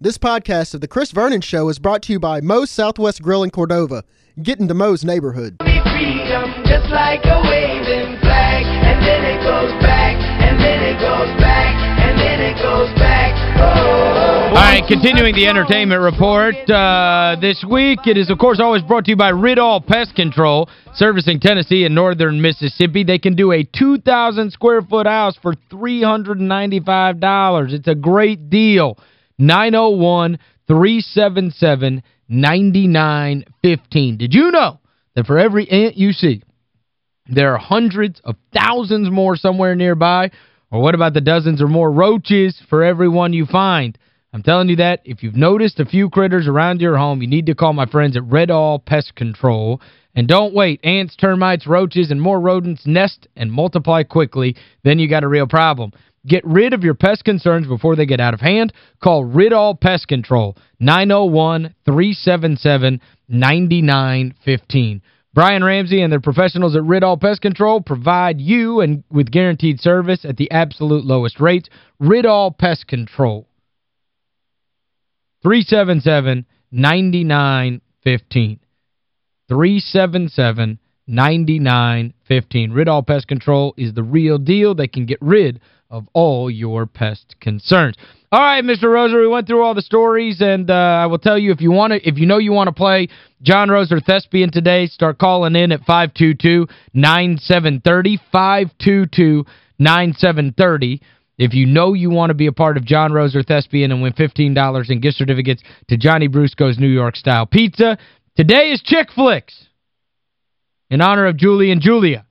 This podcast of The Chris Vernon Show is brought to you by Moe's Southwest Grill in Cordova. Get into Moe's neighborhood. freedom, just like a waving flag. And then it goes back, and then it goes back, and then it goes back. Oh. All right, continuing the entertainment report. Uh, this week, it is, of course, always brought to you by Ridall Pest Control, servicing Tennessee and northern Mississippi. They can do a 2,000-square-foot house for $395. It's a great deal. 901-377-9915. Did you know that for every ant you see, there are hundreds of thousands more somewhere nearby? Or what about the dozens or more roaches for every one you find? I'm telling you that if you've noticed a few critters around your home, you need to call my friends at Ridall Pest Control. And don't wait. Ants, termites, roaches, and more rodents nest and multiply quickly. Then you got a real problem. Get rid of your pest concerns before they get out of hand. Call Ridall Pest Control, 901-377-9915. Brian Ramsey and their professionals at Ridall Pest Control provide you and with guaranteed service at the absolute lowest rates. Ridall Pest Control. 377-9915. 377-9915. Ridall Pest Control is the real deal. They can get rid of all your pest concerns. All right, Mr. Roser, we went through all the stories, and uh, I will tell you, if you want to, if you know you want to play John Roser Thespian today, start calling in at 522-9730, 522-9730. If you know you want to be a part of John Roser Thespian and win $15 in gift certificates to Johnny Brusco's New York Style Pizza, today is Chick Flicks in honor of Julie and Julia.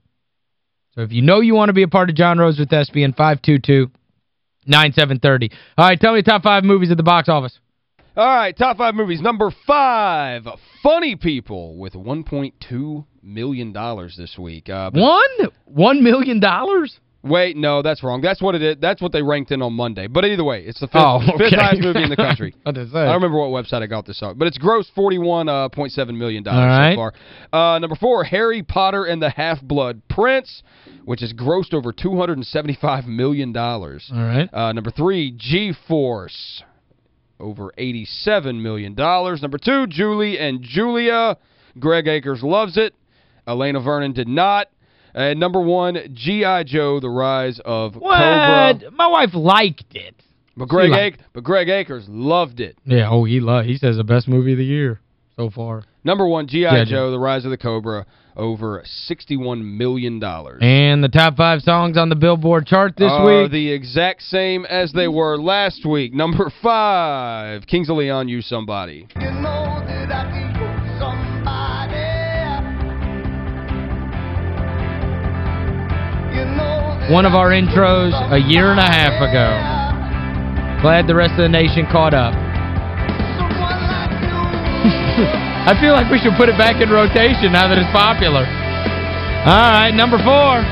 So if you know you want to be a part of John Roser Thespian, 522 9730. All right, tell me top five movies at the box office. All right, top five movies. Number five, Funny People with $1.2 million this week. Uh, One? One million dollars? Wait, no, that's wrong. That's what it is. That's what they ranked in on Monday. But either way, it's the fifth, Oh, okay. fifth highest movie in the country. I don't remember what website I got this on. But it's grossed $41.7 million right. so far. Uh, number four, Harry Potter and the Half-Blood Prince, which has grossed over 275 million. dollars. All right. Uh, number three, G-Force, over 87 million. dollars. Number two, Julie and Julia. Greg Akers loves it. Elena Vernon did not. And number one, G.I. Joe, The Rise of Cobra. My wife liked it. But Greg, She Ak- but Greg Akers loved it. Yeah, oh, he lo he says the best movie of the year so far. Number one, G.I. G.I. Joe, The Rise of the Cobra, over 61 million. dollars. And the top five songs on the Billboard chart this are week. the exact same as they were last week. Number five, Kings of Leon, Use Somebody. You know One of our I can go intros a year and a half ago. Glad the rest of the nation caught up. Someone like you. I feel like we should put it back in rotation now that it's popular. All right, number four.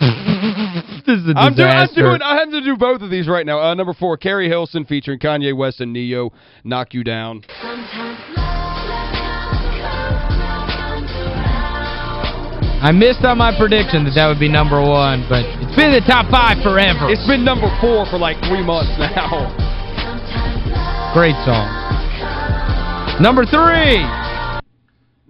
this is a I'm, do, I'm doing I have to do both of these right now. Uh, number four, Keri Hilson featuring Kanye West and Ne-Yo, Knock You Down. I missed on my prediction that that would be number one, but it's been the top five forever. It's been number four for like three months now. Great song. Number three.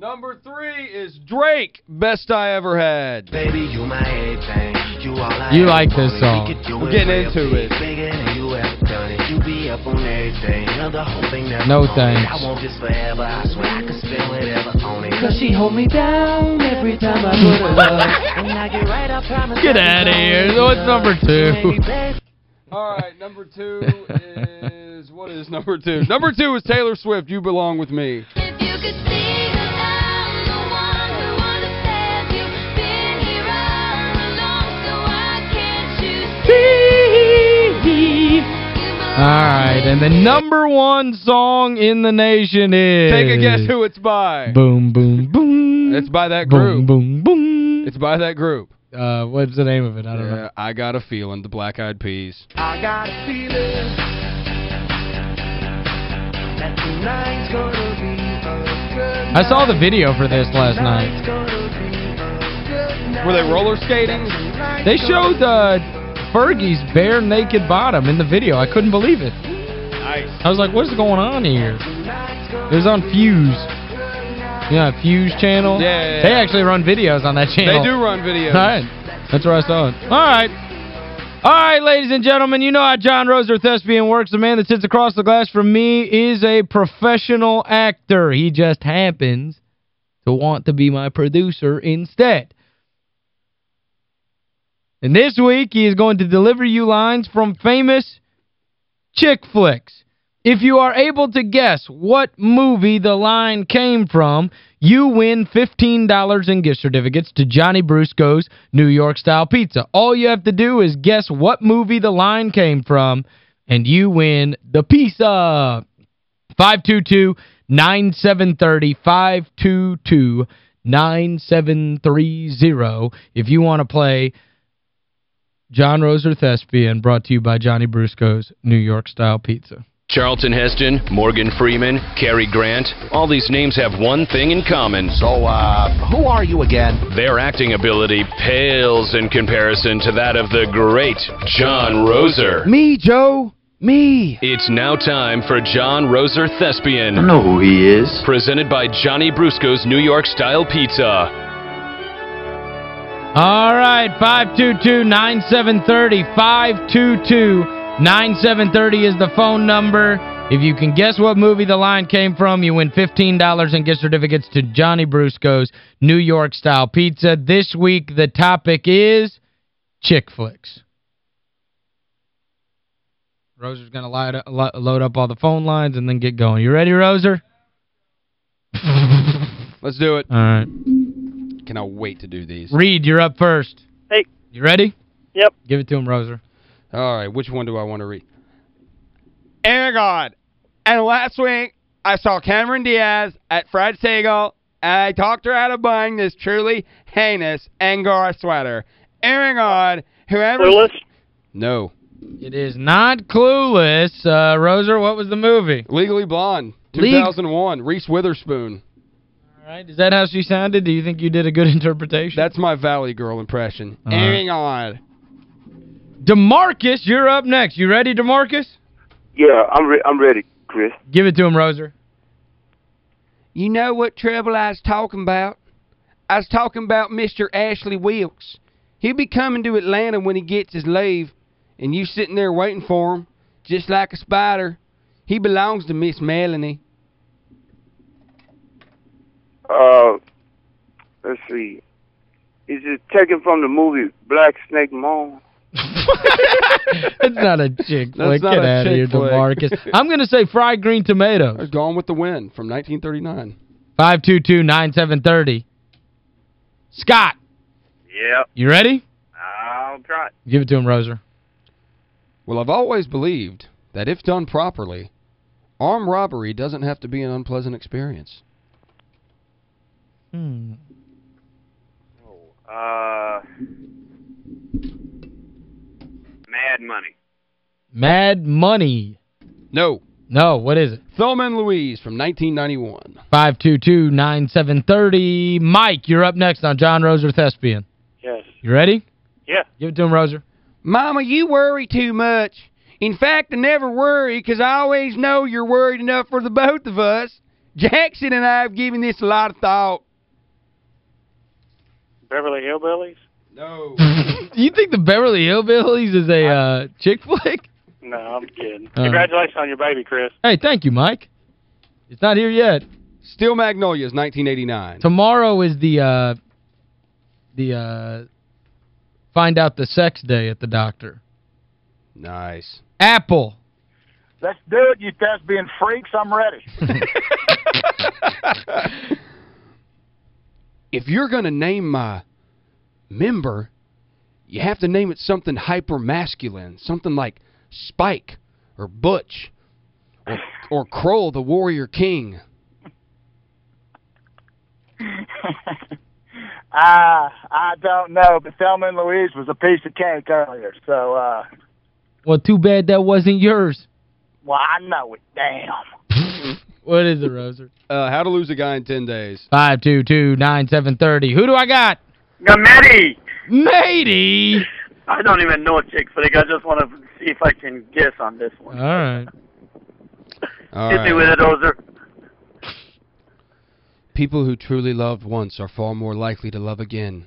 Number three is Drake, Best I Ever Had. Baby, you my everything. You You like this song. We could do We're getting into it. Bigger than you ever done it. You be up on everything. You're whole thing never No thanks. I want this forever. I swear I could spend whatever on it. Cause she hold me down every time I put her love. When I get right, I promise Get I'll be outta here. gone. So what's number two? All right, number two is, what is number two? Number two is Taylor Swift, You Belong With Me. If you could see that I'm the one who understands you, been here all along, so why can't you see? All right, and the number one song in the nation is... Take a guess who it's by. Boom, boom, boom. It's by that group. boom, boom. Boom. It's by that group. Uh, what's the name of it? I don't know. I got a feeling, the Black Eyed Peas. I got a feeling that tonight's gonna be a good I saw the video for this last night. night's gonna be a good night. Were they roller skating? They showed uh, Fergie's bare naked bottom in the video. I couldn't believe it. Nice. I was like, what's going on here? It was on Fuse. Yeah, Fuse channel. Yeah, yeah, yeah. They actually run videos on that channel. They do run videos. All right. That's where I saw it. All right. All right, ladies and gentlemen, you know how John Roser Thespian works. The man that sits across the glass from me is a professional actor. He just happens to want to be my producer instead. And this week, he is going to deliver you lines from famous chick flicks. If you are able to guess what movie the line came from, you win $15 in gift certificates to Johnny Brusco's New York Style Pizza. All you have to do is guess what movie the line came from, and you win the pizza. 522-9730, 522-9730. If you want to play John Roser Thespian, brought to you by Johnny Brusco's New York Style Pizza. Charlton Heston, Morgan Freeman, Cary Grant, all these names have one thing in common. So, uh, who are you again? Their acting ability pales in comparison to that of the great John Roser. Me, Joe. Me. It's now time for John Roser Thespian. I know who he is. Presented by Johnny Brusco's New York Style Pizza. All right, 522-9730, 522-9730 is the phone number. If you can guess what movie the line came from, you win $15 and gift certificates to Johnny Brusco's New York Style Pizza. This week, the topic is chick flicks. Roser's going to load up all the phone lines and then get going. You ready, Roser? Let's do it. All right. Cannot wait to do these. Reed, you're up first. Hey. You ready? Yep. Give it to him, Roser. All right, which one do I want to read? Aragon. And last week, I saw Cameron Diaz at Fred Segal, and I talked her out of buying this truly heinous Angora sweater. Aragon, whoever... Clueless? No. It is not Clueless. Uh, Roser, what was the movie? Legally Blonde, Leg- 2001, Reese Witherspoon. All right. Is that how she sounded? Do you think you did a good interpretation? That's my Valley Girl impression. All right. Aragon. DeMarcus, you're up next. You ready, DeMarcus? Yeah, I'm re I'm ready, Chris. Give it to him, Roser. You know what trouble I was talking about? I was talking about Mr. Ashley Wilkes. He'll be coming to Atlanta when he gets his leave, and you sitting there waiting for him, just like a spider. He belongs to Miss Melanie. Uh, let's see. Is it taken from the movie Black Snake Moan? it's not a chick flick. not Get out of here, flick. DeMarcus. I'm going to say fried green tomatoes. Gone with the Wind from 1939. 522-9730. Scott, Yep. you ready? I'll try. it. Give it to him, Roser. Well, I've always believed that if done properly, armed robbery doesn't have to be an unpleasant experience. Hmm. Uh, Mad Money. Mad Money. No. No, what is it? Thelma and Louise from 1991. 522-9730. Mike, you're up next on John Roser Thespian. Yes. You ready? Yeah. Give it to him, Roser. Mama, you worry too much. In fact, I never worry because I always know you're worried enough for the both of us. Jackson and I have given this a lot of thought. Beverly Hillbillies? No. Do you think the Beverly Hillbillies is a uh, chick flick? No, I'm kidding. Uh. Congratulations on your baby, Chris. Hey, thank you, Mike. It's not here yet. Steel Magnolias, 1989. Tomorrow is the uh the uh find out the sex day at the doctor. Nice. Apple. Let's do it, you thespian freaks. I'm ready. if you're going to name my member, you have to name it something hyper masculine, something like Spike or Butch or, or Krull, the warrior king. Ah, I don't know, but Thelma and Louise was a piece of cake earlier, so, uh, Well, too bad that wasn't yours. well, I know it. Damn. What is it, Roser? Uh, how to lose a guy in 10 days. 522-9730. Who do I got? Gametti! Matey! I don't even know a chick flick. I just want to see if I can guess on this one. All right. All Hit me with it, Ozer. People who truly loved once are far more likely to love again.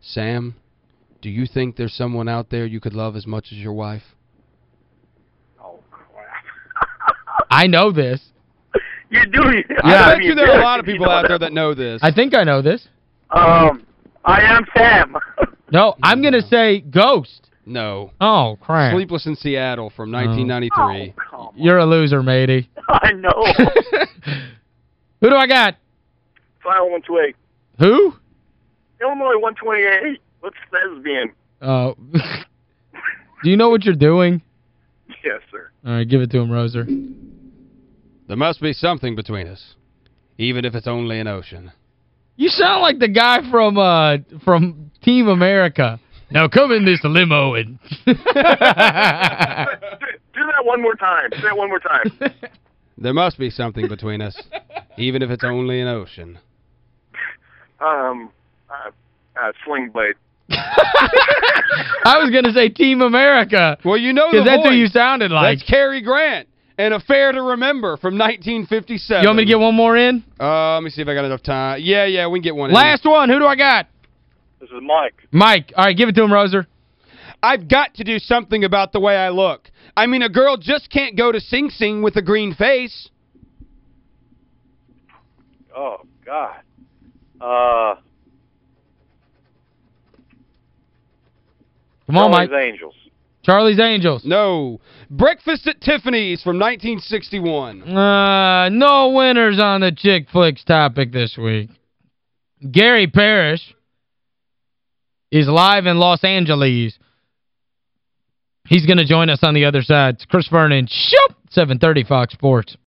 Sam, do you think there's someone out there you could love as much as your wife? Oh crap! I know this. You do. I I bet you there are a lot of you people know out there that. that know this. I think I know this. Um, I am Sam. No, I'm going to say Ghost. No. Oh, crap. Sleepless in Seattle from 1993. Oh, come on. You're a loser, matey. I know. Who do I got? Final one two eight. Who? Illinois one twenty eight. What's lesbian? Uh, do you know what you're doing? Yes, sir. All right, give it to him, Roser. There must be something between us, even if it's only an ocean. You sound like the guy from uh from Team America. Now come in this limo and Do, do that one more time. Do that one more time. There must be something between us, even if it's only an ocean. Um, uh, uh, sling blade. I was going to say Team America Well, you know the cuz that's voice. who you sounded like. That's Cary Grant. And Affair to Remember from 1957. You want me to get one more in? Uh, let me see if I got enough time. Yeah, yeah, we can get one in. Last one. Who do I got? This is Mike. Mike. All right, give it to him, Roser. I've got to do something about the way I look. I mean, a girl just can't go to Sing Sing with a green face. Oh God. Uh, Come on, Mike. Angels. Charlie's Angels. No. Breakfast at Tiffany's from 1961. Uh, no winners on the chick flicks topic this week. Gary Parrish is live in Los Angeles. He's going to join us on the other side. It's Chris Vernon. Shoop! 730 Fox Sports.